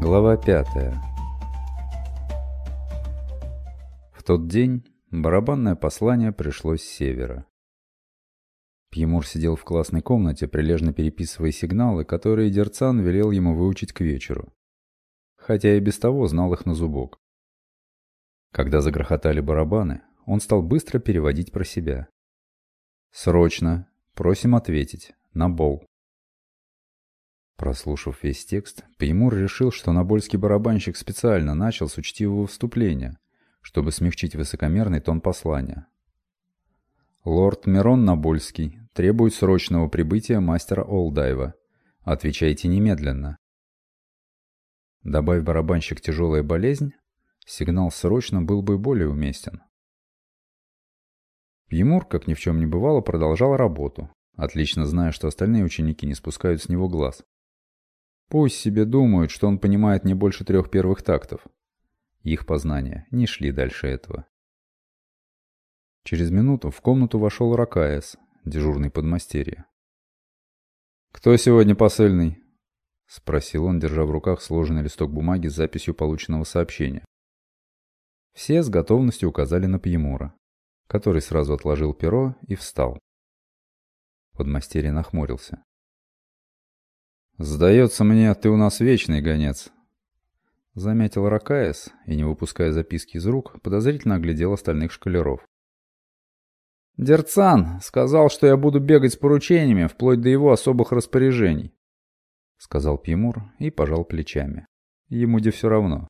Глава пятая. В тот день барабанное послание пришло с севера. Пьемур сидел в классной комнате, прилежно переписывая сигналы, которые Дерцан велел ему выучить к вечеру. Хотя и без того знал их на зубок. Когда загрохотали барабаны, он стал быстро переводить про себя. «Срочно! Просим ответить. На бол!» Прослушав весь текст, Пеймур решил, что набольский барабанщик специально начал с учтивого вступления, чтобы смягчить высокомерный тон послания. «Лорд Мирон Набольский требует срочного прибытия мастера Олдайва. Отвечайте немедленно». Добавь барабанщик «тяжелая болезнь», сигнал «срочно» был бы более уместен. Пьемур, как ни в чем не бывало, продолжал работу, отлично зная, что остальные ученики не спускают с него глаз. Пусть себе думают, что он понимает не больше трех первых тактов. Их познания не шли дальше этого. Через минуту в комнату вошел Ракаес, дежурный подмастерье. «Кто сегодня посыльный?» — спросил он, держа в руках сложенный листок бумаги с записью полученного сообщения. Все с готовностью указали на Пьемура, который сразу отложил перо и встал. Подмастерье нахмурился. «Сдается мне, ты у нас вечный гонец», — заметил Ракаес и, не выпуская записки из рук, подозрительно оглядел остальных шкалеров. «Дерцан сказал, что я буду бегать с поручениями, вплоть до его особых распоряжений», — сказал Пьемур и пожал плечами. Ему где все равно.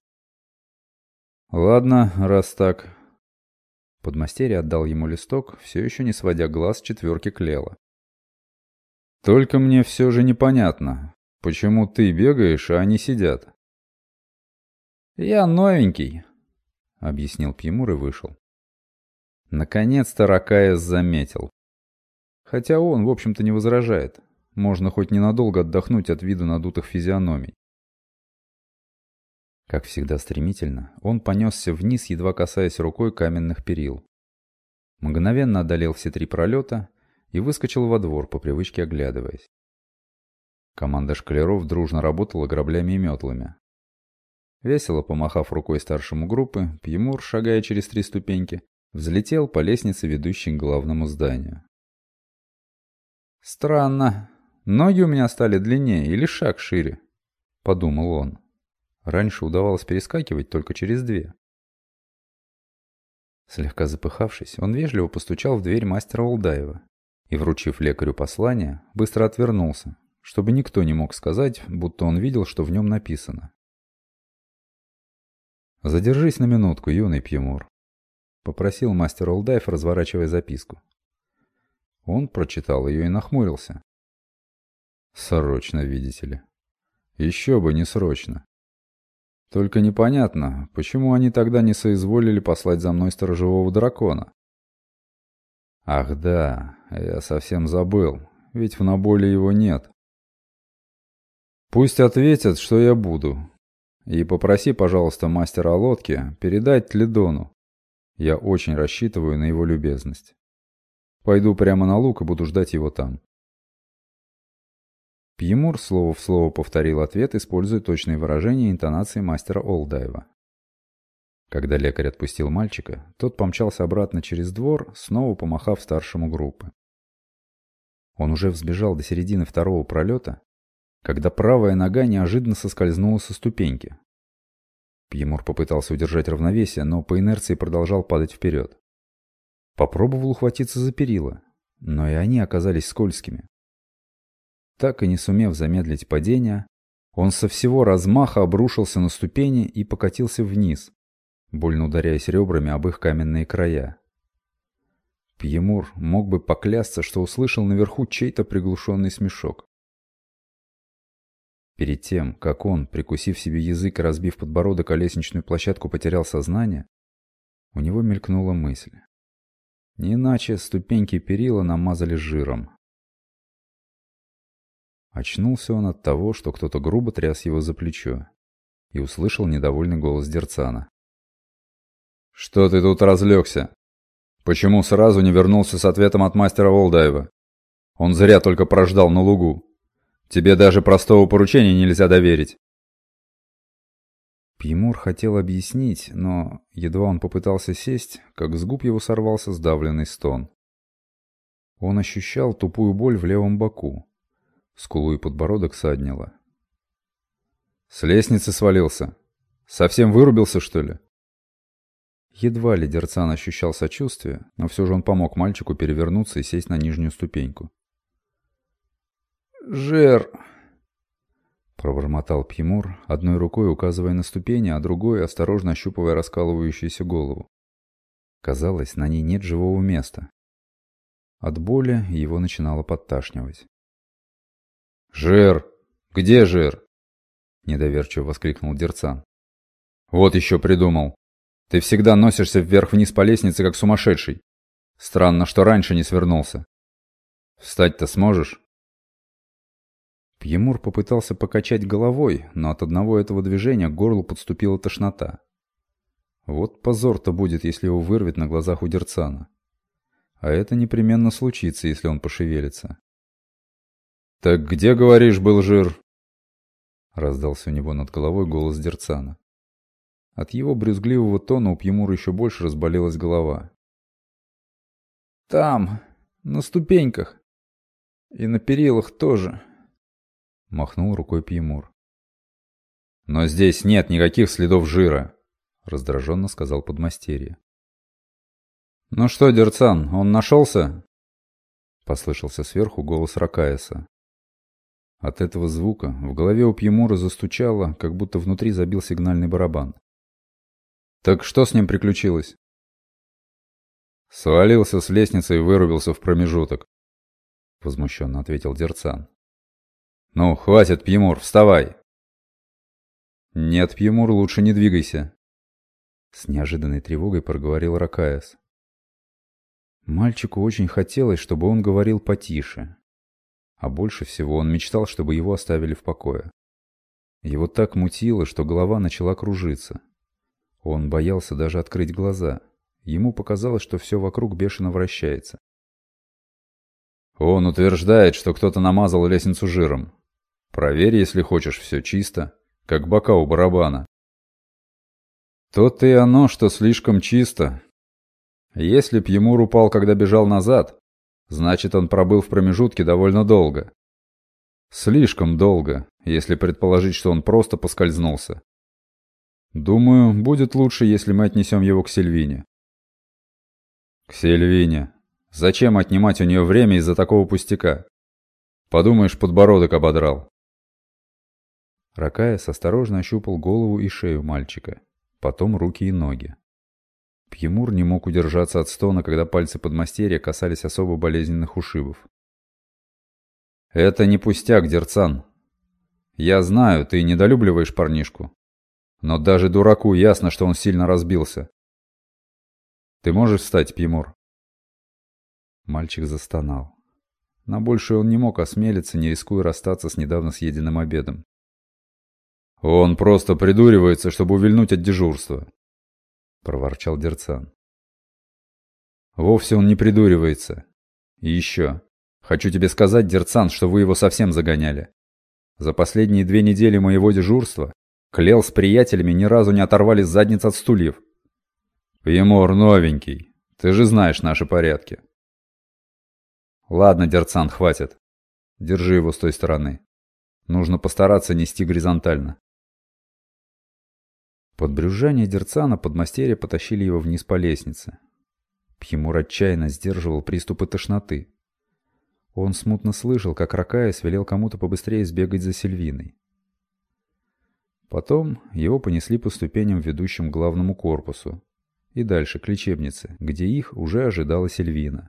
«Ладно, раз так». Подмастерье отдал ему листок, все еще не сводя глаз четверки Клела. «Только мне все же непонятно, Почему ты бегаешь, а они сидят? Я новенький, объяснил Пьемур и вышел. Наконец-то Ракаес заметил. Хотя он, в общем-то, не возражает. Можно хоть ненадолго отдохнуть от вида надутых физиономий. Как всегда стремительно, он понесся вниз, едва касаясь рукой каменных перил. Мгновенно одолел все три пролета и выскочил во двор, по привычке оглядываясь. Команда шкалеров дружно работала граблями и метлами. Весело помахав рукой старшему группы, Пьемур, шагая через три ступеньки, взлетел по лестнице, ведущей к главному зданию. «Странно. Ноги у меня стали длиннее или шаг шире?» — подумал он. Раньше удавалось перескакивать только через две. Слегка запыхавшись, он вежливо постучал в дверь мастера Улдаева и, вручив лекарю послание, быстро отвернулся, чтобы никто не мог сказать, будто он видел, что в нем написано. «Задержись на минутку, юный Пьемур», — попросил мастер Олдайф, разворачивая записку. Он прочитал ее и нахмурился. «Срочно, видите ли. Еще бы не срочно. Только непонятно, почему они тогда не соизволили послать за мной сторожевого дракона?» «Ах да, я совсем забыл, ведь в Наболе его нет. Пусть ответят, что я буду. И попроси, пожалуйста, мастера лодки передать Тледону. Я очень рассчитываю на его любезность. Пойду прямо на луг и буду ждать его там. Пьемур слово в слово повторил ответ, используя точные выражения и интонации мастера Олдаева. Когда лекарь отпустил мальчика, тот помчался обратно через двор, снова помахав старшему группы. Он уже взбежал до середины второго пролета, когда правая нога неожиданно соскользнула со ступеньки. Пьемур попытался удержать равновесие, но по инерции продолжал падать вперед. Попробовал ухватиться за перила, но и они оказались скользкими. Так и не сумев замедлить падение, он со всего размаха обрушился на ступени и покатился вниз, больно ударяясь ребрами об их каменные края. Пьемур мог бы поклясться, что услышал наверху чей-то приглушенный смешок. Перед тем, как он, прикусив себе язык и разбив подбородок о лестничную площадку, потерял сознание, у него мелькнула мысль. Не иначе ступеньки перила намазали жиром. Очнулся он от того, что кто-то грубо тряс его за плечо, и услышал недовольный голос Дерцана. «Что ты тут разлегся? Почему сразу не вернулся с ответом от мастера Волдаева? Он зря только прождал на лугу». Тебе даже простого поручения нельзя доверить. Пьемур хотел объяснить, но едва он попытался сесть, как с губ его сорвался сдавленный стон. Он ощущал тупую боль в левом боку. Скулу и подбородок саднило. «С лестницы свалился. Совсем вырубился, что ли?» Едва ли Дерцан ощущал сочувствие, но все же он помог мальчику перевернуться и сесть на нижнюю ступеньку. «Жер!» Пробормотал Пьемур, одной рукой указывая на ступени, а другой осторожно ощупывая раскалывающуюся голову. Казалось, на ней нет живого места. От боли его начинало подташнивать. «Жир! Где жир?» Недоверчиво воскликнул Дерцан. «Вот еще придумал. Ты всегда носишься вверх-вниз по лестнице, как сумасшедший. Странно, что раньше не свернулся. Встать-то сможешь?» Пьемур попытался покачать головой, но от одного этого движения к горлу подступила тошнота. Вот позор-то будет, если его вырвет на глазах у Дерцана. А это непременно случится, если он пошевелится. «Так где, говоришь, был жир?» Раздался у него над головой голос Дерцана. От его брюзгливого тона у Пьемура еще больше разболелась голова. «Там, на ступеньках. И на перилах тоже», — махнул рукой Пьемур. «Но здесь нет никаких следов жира», — раздраженно сказал подмастерье. «Ну что, Дерцан, он нашелся?» Послышался сверху голос Ракаеса. От этого звука в голове у Пьемура застучало, как будто внутри забил сигнальный барабан. «Так что с ним приключилось?» «Свалился с лестницы и вырубился в промежуток», — возмущенно ответил Дерцан. «Ну, хватит, Пьемур, вставай!» «Нет, Пьемур, лучше не двигайся!» С неожиданной тревогой проговорил Ракаес. Мальчику очень хотелось, чтобы он говорил потише. А больше всего он мечтал, чтобы его оставили в покое. Его так мутило, что голова начала кружиться. Он боялся даже открыть глаза. Ему показалось, что все вокруг бешено вращается. «Он утверждает, что кто-то намазал лестницу жиром», Проверь, если хочешь, все чисто, как бока у барабана. То-то и оно, что слишком чисто. Если б Емур упал, когда бежал назад, значит, он пробыл в промежутке довольно долго. Слишком долго, если предположить, что он просто поскользнулся. Думаю, будет лучше, если мы отнесем его к Сильвине. К Сильвине. Зачем отнимать у нее время из-за такого пустяка? Подумаешь, подбородок ободрал. Ракаес осторожно ощупал голову и шею мальчика, потом руки и ноги. Пьемур не мог удержаться от стона, когда пальцы подмастерья касались особо болезненных ушибов. «Это не пустяк, Дерцан. Я знаю, ты недолюбливаешь парнишку. Но даже дураку ясно, что он сильно разбился. Ты можешь встать, Пьемур?» Мальчик застонал. На большее он не мог осмелиться, не рискуя расстаться с недавно съеденным обедом. «Он просто придуривается, чтобы увильнуть от дежурства», — проворчал Дерцан. «Вовсе он не придуривается. И еще. Хочу тебе сказать, Дерцан, что вы его совсем загоняли. За последние две недели моего дежурства Клел с приятелями ни разу не оторвали задниц от стульев. Пьемор новенький, ты же знаешь наши порядки». «Ладно, Дерцан, хватит. Держи его с той стороны. Нужно постараться нести горизонтально». Под брюзжание Дерцана подмастерья потащили его вниз по лестнице. Пьемур отчаянно сдерживал приступы тошноты. Он смутно слышал, как Ракаес велел кому-то побыстрее сбегать за Сильвиной. Потом его понесли по ступеням, ведущим к главному корпусу, и дальше к лечебнице, где их уже ожидала Сильвина.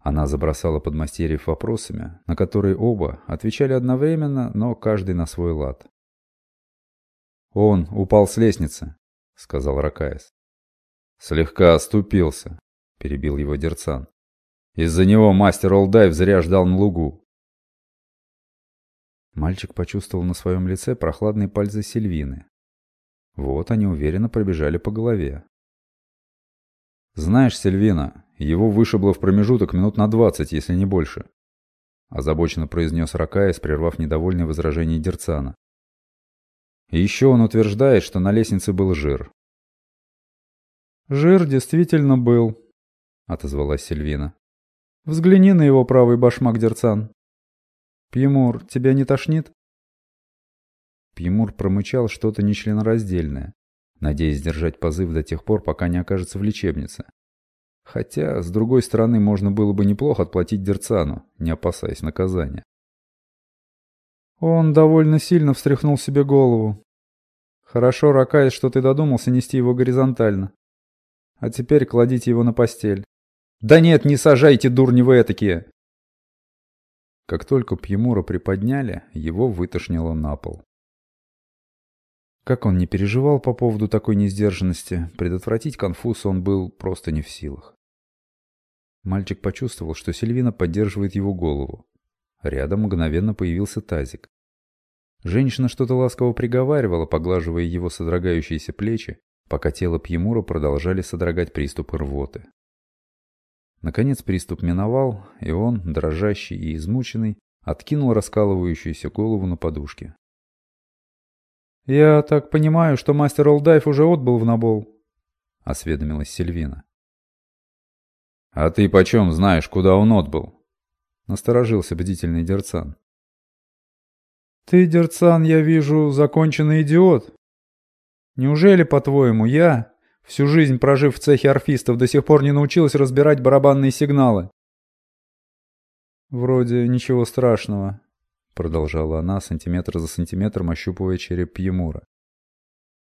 Она забросала подмастерьев вопросами, на которые оба отвечали одновременно, но каждый на свой лад. «Он упал с лестницы», — сказал Ракаес. «Слегка оступился», — перебил его Дерцан. «Из-за него мастер Олдайв зря ждал на лугу». Мальчик почувствовал на своем лице прохладные пальцы Сильвины. Вот они уверенно пробежали по голове. «Знаешь, Сильвина, его вышибло в промежуток минут на двадцать, если не больше», озабоченно произнес Ракаес, прервав недовольное возражение Дерцана. И еще он утверждает, что на лестнице был жир. «Жир действительно был», — отозвалась Сильвина. «Взгляни на его правый башмак, Дерцан. Пьемур, тебя не тошнит?» Пьемур промычал что-то нечленораздельное, надеясь держать позыв до тех пор, пока не окажется в лечебнице. Хотя, с другой стороны, можно было бы неплохо отплатить Дерцану, не опасаясь наказания. Он довольно сильно встряхнул себе голову. Хорошо, Ракаясь, что ты додумался нести его горизонтально. А теперь кладите его на постель. Да нет, не сажайте, дурни вы этакие! Как только Пьемура приподняли, его вытошнило на пол. Как он не переживал по поводу такой несдержанности, предотвратить конфуз он был просто не в силах. Мальчик почувствовал, что Сильвина поддерживает его голову. Рядом мгновенно появился тазик. Женщина что-то ласково приговаривала, поглаживая его содрогающиеся плечи, пока тело Пьемура продолжали содрогать приступы рвоты. Наконец приступ миновал, и он, дрожащий и измученный, откинул раскалывающуюся голову на подушке. «Я так понимаю, что мастер Олдайф уже отбыл в Набол», — осведомилась Сильвина. «А ты почем знаешь, куда он отбыл?» — насторожился бдительный Дерцан. «Ты, Дерцан, я вижу, законченный идиот. Неужели, по-твоему, я, всю жизнь прожив в цехе орфистов, до сих пор не научилась разбирать барабанные сигналы?» «Вроде ничего страшного», — продолжала она, сантиметр за сантиметром ощупывая череп Пьемура.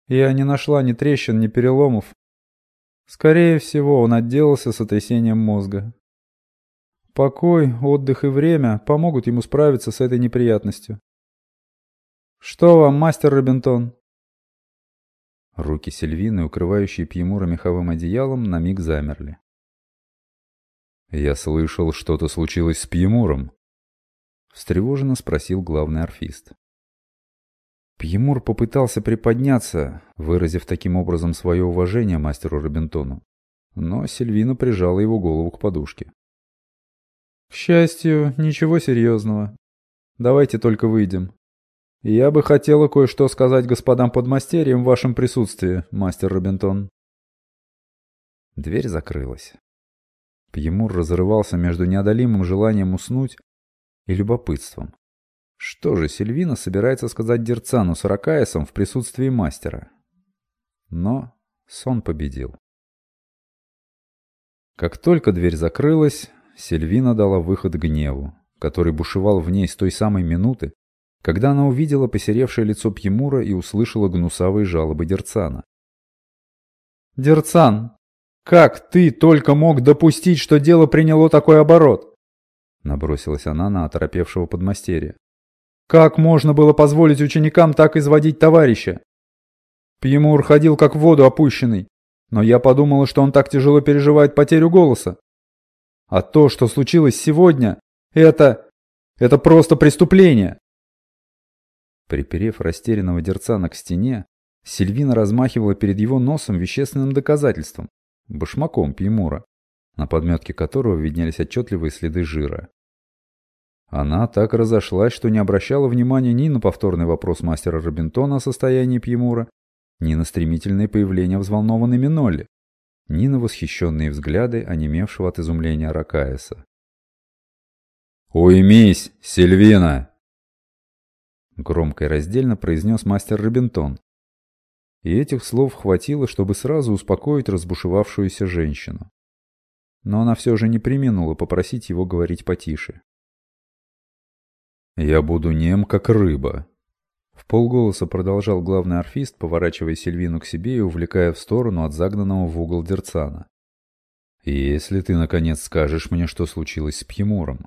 «Я не нашла ни трещин, ни переломов. Скорее всего, он отделался сотрясением мозга. Покой, отдых и время помогут ему справиться с этой неприятностью. «Что вам, мастер Робинтон?» Руки Сильвины, укрывающие Пьемура меховым одеялом, на миг замерли. «Я слышал, что-то случилось с Пьемуром», — встревоженно спросил главный орфист. Пьемур попытался приподняться, выразив таким образом свое уважение мастеру Робинтону, но Сильвина прижала его голову к подушке. «К счастью, ничего серьезного. Давайте только выйдем. «Я бы хотела кое-что сказать господам подмастерьям в вашем присутствии, мастер Робинтон». Дверь закрылась. Пьемур разрывался между неодолимым желанием уснуть и любопытством. Что же Сильвина собирается сказать Дерцану с Ракаесом в присутствии мастера? Но сон победил. Как только дверь закрылась, Сильвина дала выход гневу, который бушевал в ней с той самой минуты, когда она увидела посеревшее лицо Пьемура и услышала гнусавые жалобы Дерцана. «Дерцан, как ты только мог допустить, что дело приняло такой оборот?» Набросилась она на оторопевшего подмастерья. «Как можно было позволить ученикам так изводить товарища?» Пьемур ходил как в воду опущенный, но я подумала, что он так тяжело переживает потерю голоса. А то, что случилось сегодня, это... это просто преступление. Приперев растерянного Дерцана к стене, Сильвина размахивала перед его носом вещественным доказательством – башмаком Пьемура, на подметке которого виднелись отчетливые следы жира. Она так разошлась, что не обращала внимания ни на повторный вопрос мастера Робинтона о состоянии Пьемура, ни на стремительное появление взволнованной Минолли, ни на восхищенные взгляды онемевшего от изумления Ракаеса. «Уймись, Сильвина!» Громко и раздельно произнес мастер Робинтон. И этих слов хватило, чтобы сразу успокоить разбушевавшуюся женщину. Но она все же не приминула попросить его говорить потише. «Я буду нем, как рыба», — в полголоса продолжал главный орфист, поворачивая Сильвину к себе и увлекая в сторону от загнанного в угол Дерцана. «Если ты, наконец, скажешь мне, что случилось с Пьемуром».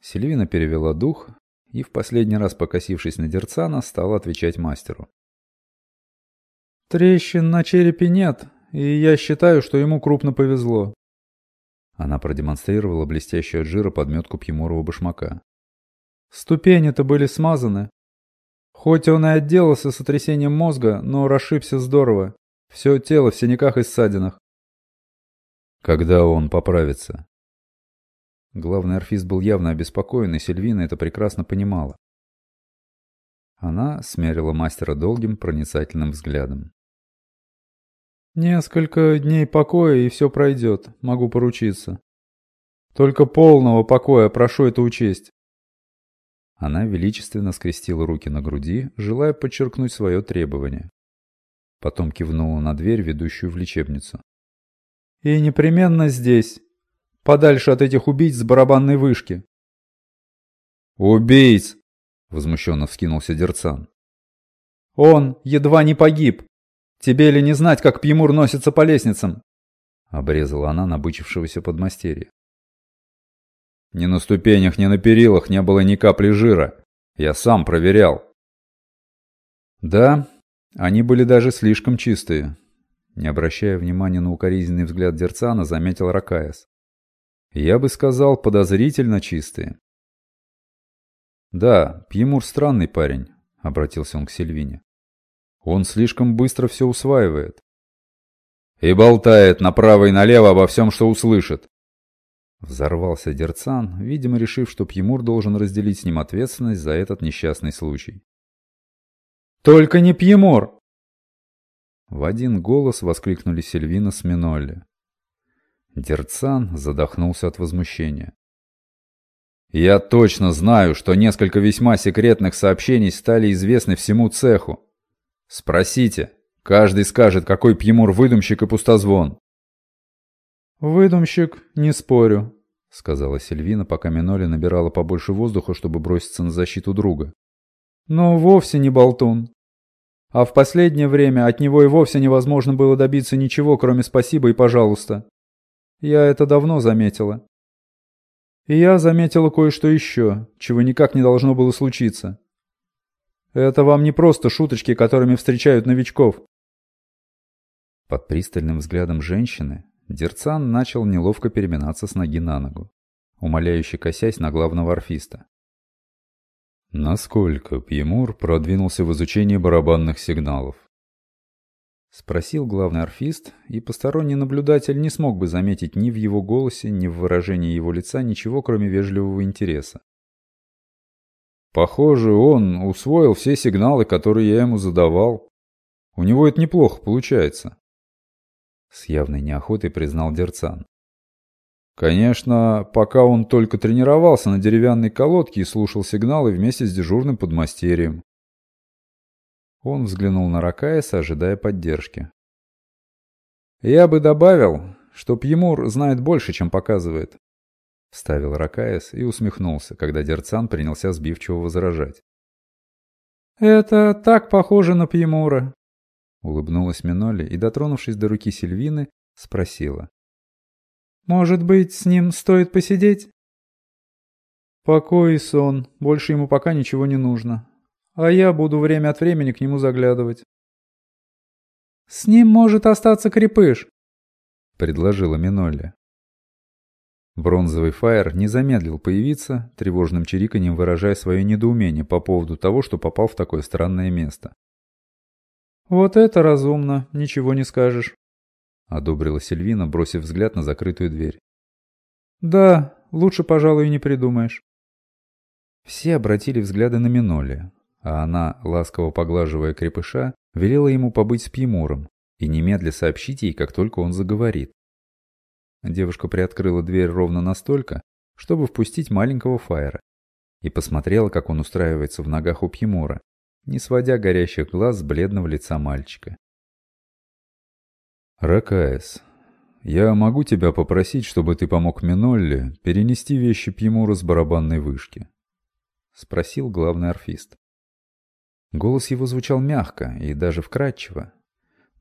Сильвина перевела дух, и, в последний раз покосившись на Дерцана, стал отвечать мастеру. «Трещин на черепе нет, и я считаю, что ему крупно повезло». Она продемонстрировала блестящую от жира подметку Пьемурова башмака. «Ступени-то были смазаны. Хоть он и отделался сотрясением мозга, но расшибся здорово. Все тело в синяках и ссадинах». «Когда он поправится?» Главный орфист был явно обеспокоен, и Сильвина это прекрасно понимала. Она смерила мастера долгим проницательным взглядом. «Несколько дней покоя, и все пройдет, могу поручиться. Только полного покоя, прошу это учесть». Она величественно скрестила руки на груди, желая подчеркнуть свое требование. Потом кивнула на дверь, ведущую в лечебницу. «И непременно здесь, подальше от этих убийц с барабанной вышки». «Убийц!» — возмущенно вскинулся Дерцан. «Он едва не погиб. Тебе ли не знать, как Пьемур носится по лестницам?» — обрезала она набычившегося подмастерья. «Ни на ступенях, ни на перилах не было ни капли жира. Я сам проверял». «Да, они были даже слишком чистые». Не обращая внимания на укоризненный взгляд Дерцана, заметил Ракаес. «Я бы сказал, подозрительно чистые». «Да, Пьемур странный парень», — обратился он к Сильвине. «Он слишком быстро все усваивает». «И болтает направо и налево обо всем, что услышит». Взорвался Дерцан, видимо, решив, что Пьемур должен разделить с ним ответственность за этот несчастный случай. «Только не Пьемур!» В один голос воскликнули Сильвина с Минолли. Дерцан задохнулся от возмущения. Я точно знаю, что несколько весьма секретных сообщений стали известны всему цеху. Спросите, каждый скажет, какой Пьемур выдумщик и пустозвон. «Выдумщик, не спорю», — сказала Сильвина, пока Миноли набирала побольше воздуха, чтобы броситься на защиту друга. «Но вовсе не болтун. А в последнее время от него и вовсе невозможно было добиться ничего, кроме спасибо и пожалуйста. Я это давно заметила. И я заметила кое-что еще, чего никак не должно было случиться. Это вам не просто шуточки, которыми встречают новичков. Под пристальным взглядом женщины Дерцан начал неловко переминаться с ноги на ногу, умоляюще косясь на главного орфиста. Насколько Пьемур продвинулся в изучении барабанных сигналов? Спросил главный орфист, и посторонний наблюдатель не смог бы заметить ни в его голосе, ни в выражении его лица ничего, кроме вежливого интереса. Похоже, он усвоил все сигналы, которые я ему задавал. У него это неплохо получается. С явной неохотой признал Дерцан. Конечно, пока он только тренировался на деревянной колодке и слушал сигналы вместе с дежурным подмастерьем. Он взглянул на Ракаеса, ожидая поддержки. «Я бы добавил, что Пьемур знает больше, чем показывает», — вставил Ракаес и усмехнулся, когда Дерцан принялся сбивчиво возражать. «Это так похоже на Пьемура», — улыбнулась Миноли и, дотронувшись до руки Сильвины, спросила. «Может быть, с ним стоит посидеть?» «Покой и сон. Больше ему пока ничего не нужно а я буду время от времени к нему заглядывать. «С ним может остаться крепыш», — предложила Минолли. Бронзовый фаер не замедлил появиться, тревожным чириканьем выражая свое недоумение по поводу того, что попал в такое странное место. «Вот это разумно, ничего не скажешь», — одобрила Сильвина, бросив взгляд на закрытую дверь. «Да, лучше, пожалуй, не придумаешь». Все обратили взгляды на Миноли, а она, ласково поглаживая крепыша, велела ему побыть с Пьемуром и немедля сообщить ей, как только он заговорит. Девушка приоткрыла дверь ровно настолько, чтобы впустить маленького Фаера, и посмотрела, как он устраивается в ногах у Пьемура, не сводя горящих глаз с бледного лица мальчика. «Ракаес, я могу тебя попросить, чтобы ты помог Минолле перенести вещи Пьемура с барабанной вышки?» — спросил главный орфист. Голос его звучал мягко и даже вкрадчиво.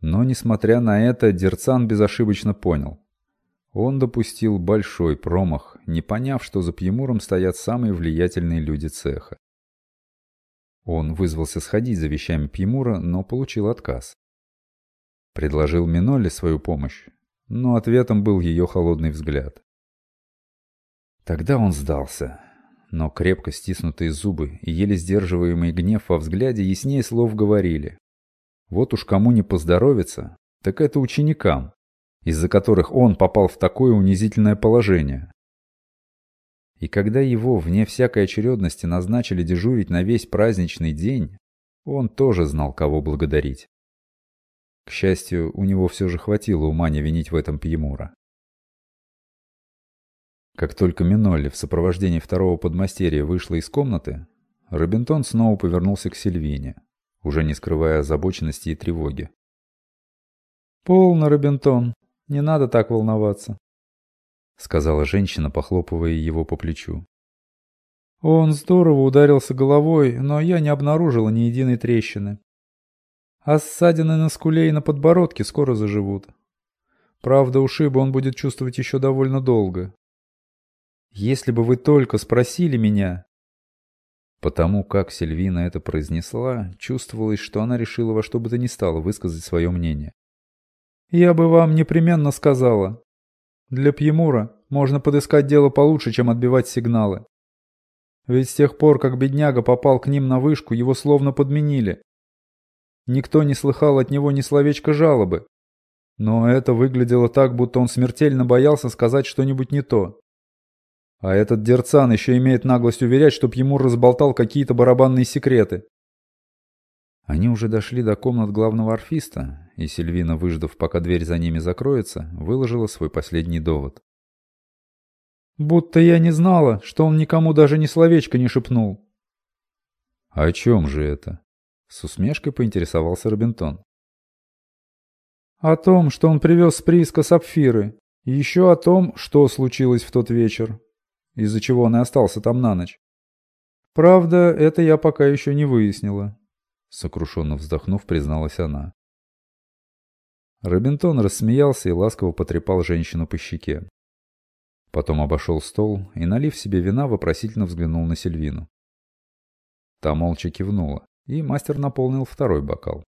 Но, несмотря на это, Дерцан безошибочно понял. Он допустил большой промах, не поняв, что за Пьемуром стоят самые влиятельные люди цеха. Он вызвался сходить за вещами Пьемура, но получил отказ. Предложил Миноле свою помощь, но ответом был ее холодный взгляд. Тогда он сдался но крепко стиснутые зубы и еле сдерживаемый гнев во взгляде яснее слов говорили. Вот уж кому не поздоровится, так это ученикам, из-за которых он попал в такое унизительное положение. И когда его, вне всякой очередности, назначили дежурить на весь праздничный день, Он тоже знал, кого благодарить. К счастью, у него все же хватило ума не винить в этом Пьемура. Как только Минолли в сопровождении второго подмастерья вышла из комнаты, Робинтон снова повернулся к Сильвине, уже не скрывая озабоченности и тревоги. «Полно, Робинтон, не надо так волноваться», — сказала женщина, похлопывая его по плечу. «Он здорово ударился головой, но я не обнаружила ни единой трещины. А ссадины на скуле и на подбородке скоро заживут. Правда, ушибы он будет чувствовать еще довольно долго. Если бы вы только спросили меня...» Потому как Сильвина это произнесла, чувствовалось, что она решила во что бы то ни стало высказать свое мнение. «Я бы вам непременно сказала. Для Пьемура можно подыскать дело получше, чем отбивать сигналы. Ведь с тех пор, как бедняга попал к ним на вышку, его словно подменили. Никто не слыхал от него ни словечка жалобы. Но это выглядело так, будто он смертельно боялся сказать что-нибудь не то. А этот Дерцан еще имеет наглость уверять, чтоб ему разболтал какие-то барабанные секреты. Они уже дошли до комнат главного орфиста, и Сильвина, выждав, пока дверь за ними закроется, выложила свой последний довод. «Будто я не знала, что он никому даже ни словечко не шепнул». «О чем же это?» — с усмешкой поинтересовался Робинтон. «О том, что он привез с прииска сапфиры, и еще о том, что случилось в тот вечер, из-за чего он и остался там на ночь. Правда, это я пока еще не выяснила. Сокрушенно вздохнув, призналась она. Робинтон рассмеялся и ласково потрепал женщину по щеке. Потом обошел стол и, налив себе вина, вопросительно взглянул на Сильвину. Та молча кивнула, и мастер наполнил второй бокал.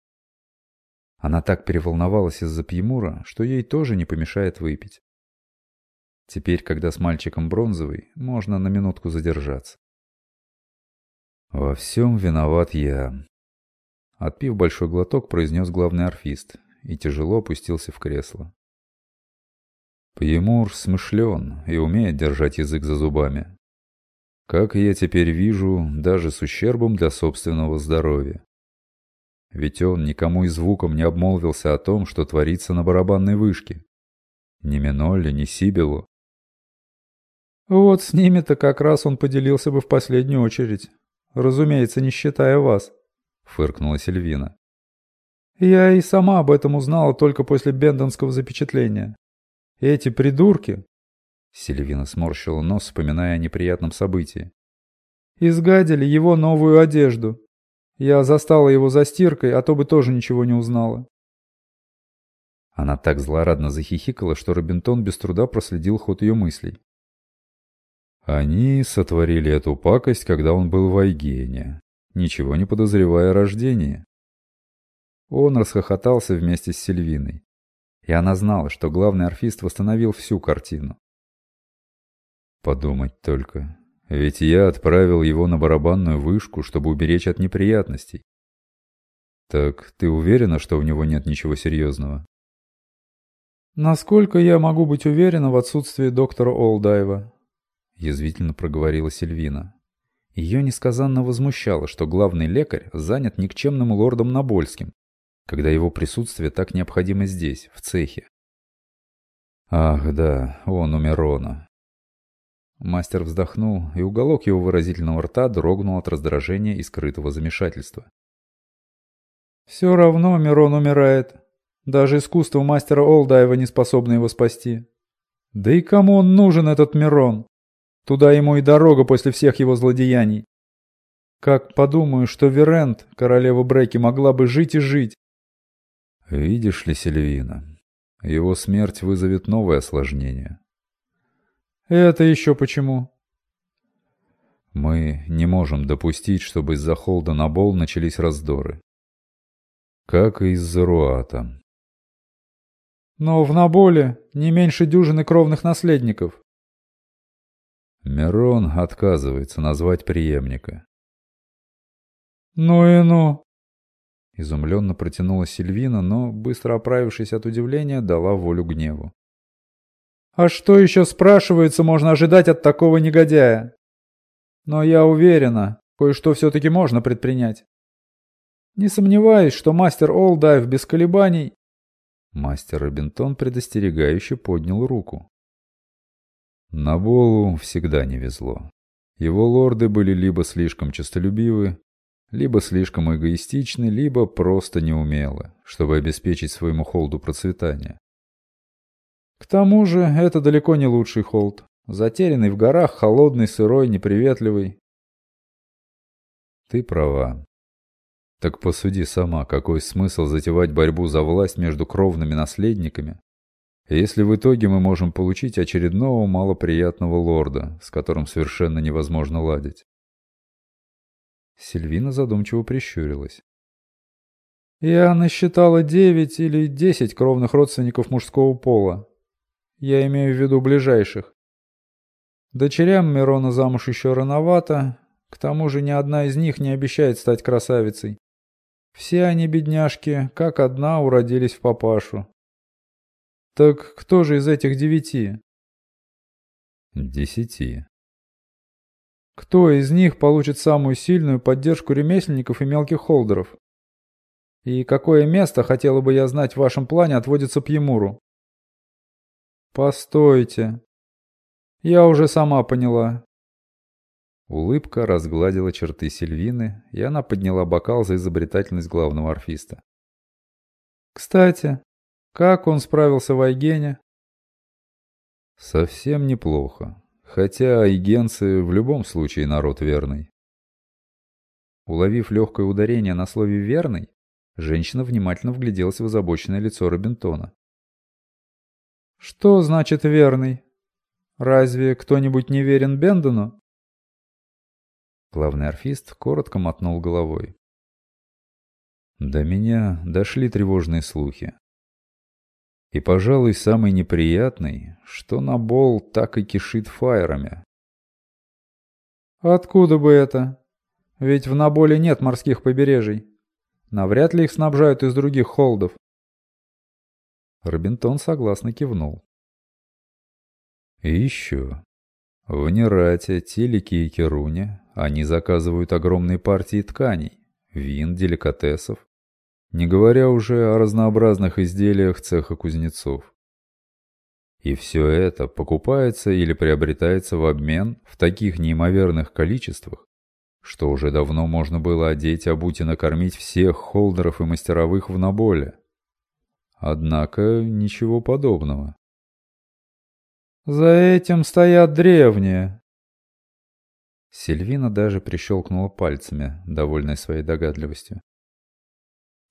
Она так переволновалась из-за Пьемура, что ей тоже не помешает выпить. Теперь, когда с мальчиком бронзовый, можно на минутку задержаться. «Во всем виноват я», — отпив большой глоток, произнес главный орфист и тяжело опустился в кресло. Пьемур смышлен и умеет держать язык за зубами. Как я теперь вижу, даже с ущербом для собственного здоровья. Ведь он никому и звуком не обмолвился о том, что творится на барабанной вышке. Ни Минолле, ни Сибилу. Вот с ними-то как раз он поделился бы в последнюю очередь. Разумеется, не считая вас, фыркнула Сильвина. Я и сама об этом узнала только после бендонского запечатления. Эти придурки... Сильвина сморщила нос, вспоминая о неприятном событии. Изгадили его новую одежду. Я застала его за стиркой, а то бы тоже ничего не узнала. Она так злорадно захихикала, что Робинтон без труда проследил ход ее мыслей. Они сотворили эту пакость, когда он был в Айгене, ничего не подозревая о рождении. Он расхохотался вместе с Сильвиной. И она знала, что главный орфист восстановил всю картину. Подумать только. Ведь я отправил его на барабанную вышку, чтобы уберечь от неприятностей. Так ты уверена, что у него нет ничего серьезного? Насколько я могу быть уверена в отсутствии доктора Олдаева? Язвительно проговорила Сильвина. Ее несказанно возмущало, что главный лекарь занят никчемным лордом Набольским, когда его присутствие так необходимо здесь, в цехе. Ах да, он у Мирона. Мастер вздохнул, и уголок его выразительного рта дрогнул от раздражения и скрытого замешательства. «Все равно Мирон умирает. Даже искусство мастера Олдаева не способно его спасти. Да и кому он нужен, этот Мирон?» Туда ему и дорога после всех его злодеяний. Как подумаю, что Верент, королева Бреки, могла бы жить и жить. Видишь ли, Сильвина, его смерть вызовет новое осложнение. Это еще почему? Мы не можем допустить, чтобы из-за Холда на Бол начались раздоры. Как и из-за Руата. Но в Наболе не меньше дюжины кровных наследников. Мирон отказывается назвать преемника. «Ну и ну!» Изумленно протянула Сильвина, но, быстро оправившись от удивления, дала волю гневу. «А что еще, спрашивается, можно ожидать от такого негодяя? Но я уверена, кое-что все-таки можно предпринять. Не сомневаюсь, что мастер Олдайв без колебаний...» Мастер Робинтон предостерегающе поднял руку. На Болу всегда не везло. Его лорды были либо слишком честолюбивы, либо слишком эгоистичны, либо просто неумелы, чтобы обеспечить своему холду процветание. К тому же, это далеко не лучший холд. Затерянный в горах, холодный, сырой, неприветливый. Ты права. Так посуди сама, какой смысл затевать борьбу за власть между кровными наследниками, если в итоге мы можем получить очередного малоприятного лорда, с которым совершенно невозможно ладить. Сильвина задумчиво прищурилась. Я насчитала девять или десять кровных родственников мужского пола. Я имею в виду ближайших. Дочерям Мирона замуж еще рановато, к тому же ни одна из них не обещает стать красавицей. Все они, бедняжки, как одна уродились в папашу. Так кто же из этих девяти? Десяти. Кто из них получит самую сильную поддержку ремесленников и мелких холдеров? И какое место, хотела бы я знать, в вашем плане отводится Пьемуру? Постойте. Я уже сама поняла. Улыбка разгладила черты Сильвины, и она подняла бокал за изобретательность главного арфиста. «Кстати, как он справился в Айгене?» «Совсем неплохо. Хотя айгенцы в любом случае народ верный». Уловив легкое ударение на слове «верный», женщина внимательно вгляделась в озабоченное лицо Робинтона. «Что значит верный? Разве кто-нибудь не верен Бендону?» Главный орфист коротко мотнул головой. До меня дошли тревожные слухи. И, пожалуй, самый неприятный, что Набол так и кишит фаерами. Откуда бы это? Ведь в Наболе нет морских побережий. Навряд ли их снабжают из других холдов. Робинтон согласно кивнул. И еще. В Нерате, Телеке и Керуне они заказывают огромные партии тканей, вин, деликатесов, не говоря уже о разнообразных изделиях цеха кузнецов. И все это покупается или приобретается в обмен в таких неимоверных количествах, что уже давно можно было одеть, обуть и накормить всех холдеров и мастеровых в наболе. Однако ничего подобного. «За этим стоят древние». Сильвина даже прищелкнула пальцами, довольная своей догадливостью.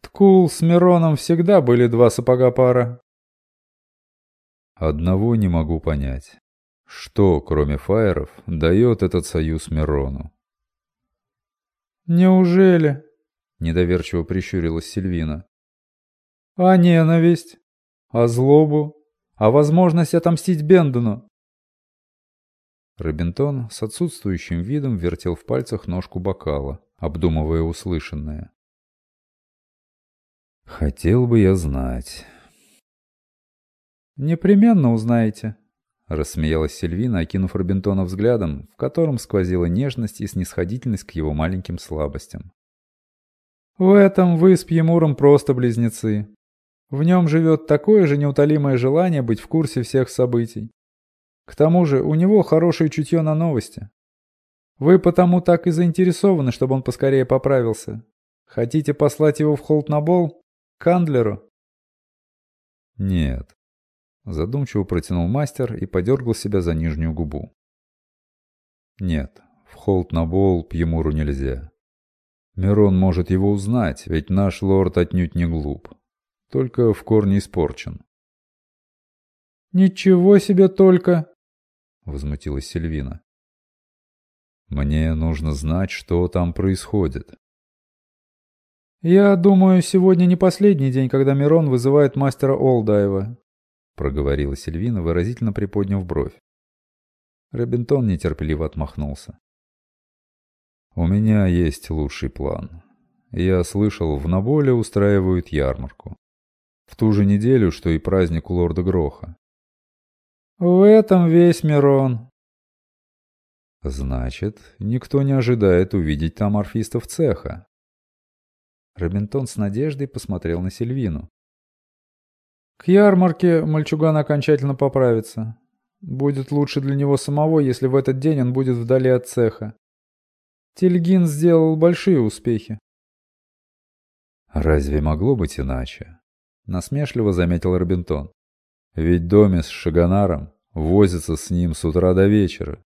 «Ткул с Мироном всегда были два сапога пара». «Одного не могу понять. Что, кроме фаеров, дает этот союз Мирону?» «Неужели?» — недоверчиво прищурилась Сильвина. «А ненависть? А злобу? а возможность отомстить Бендону. Робинтон с отсутствующим видом вертел в пальцах ножку бокала, обдумывая услышанное. «Хотел бы я знать». «Непременно узнаете», — рассмеялась Сильвина, окинув Робинтона взглядом, в котором сквозила нежность и снисходительность к его маленьким слабостям. «В этом вы с Пьемуром просто близнецы. В нем живет такое же неутолимое желание быть в курсе всех событий. К тому же у него хорошее чутье на новости. Вы потому так и заинтересованы, чтобы он поскорее поправился. Хотите послать его в Холтнабол? К Андлеру? Нет. Задумчиво протянул мастер и подергал себя за нижнюю губу. Нет, в Холтнабол Пьемуру нельзя. Мирон может его узнать, ведь наш лорд отнюдь не глуп только в корне испорчен. «Ничего себе только!» — возмутилась Сильвина. «Мне нужно знать, что там происходит». «Я думаю, сегодня не последний день, когда Мирон вызывает мастера Олдаева», — проговорила Сильвина, выразительно приподняв бровь. Робинтон нетерпеливо отмахнулся. «У меня есть лучший план. Я слышал, в Наболе устраивают ярмарку. В ту же неделю, что и праздник у лорда Гроха. В этом весь Мирон. Значит, никто не ожидает увидеть там орфистов цеха. Робинтон с надеждой посмотрел на Сильвину. К ярмарке мальчуган окончательно поправится. Будет лучше для него самого, если в этот день он будет вдали от цеха. Тельгин сделал большие успехи. «Разве могло быть иначе?» — насмешливо заметил Робинтон. «Ведь Доме с Шаганаром возится с ним с утра до вечера.